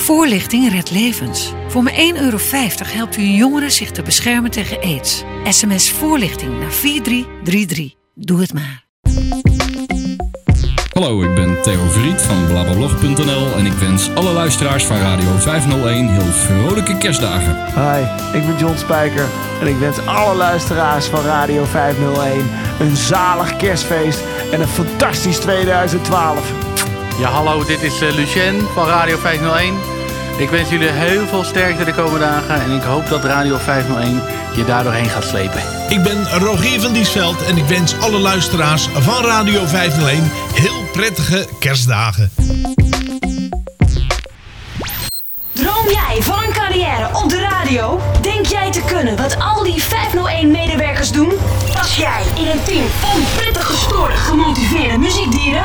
Voorlichting redt levens. Voor maar 1,50 euro helpt u jongeren zich te beschermen tegen aids. SMS voorlichting naar 4333. Doe het maar. Hallo, ik ben Theo Vriet van blablablog.nl en ik wens alle luisteraars van Radio 501 heel vrolijke kerstdagen. Hi, ik ben John Spijker en ik wens alle luisteraars van Radio 501 een zalig kerstfeest en een fantastisch 2012. Ja, hallo, dit is uh, Lucien van Radio 501. Ik wens jullie heel veel sterkte de komende dagen en ik hoop dat Radio 501 je daar doorheen gaat slepen. Ik ben Rogier van Diesveld en ik wens alle luisteraars van Radio 501 heel prettige kerstdagen. Droom jij van een carrière op de radio? Denk jij te kunnen wat al die 501-medewerkers doen? Pas jij in een team van prettig gestoorde, gemotiveerde muziekdieren?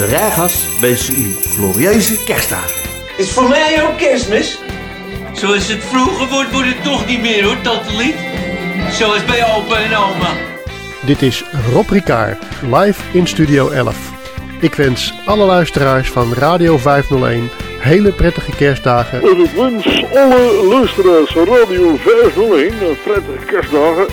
De Ragas wensen u glorieuze kerstdagen. Is voor mij ook kerstmis? Zoals het vroeger wordt, wordt het toch niet meer hoor, tante Liet. Zoals bij opa en oma. Dit is Rob Ricard, live in Studio 11. Ik wens alle luisteraars van Radio 501 hele prettige kerstdagen. En ik wens alle luisteraars van Radio 501 prettige kerstdagen.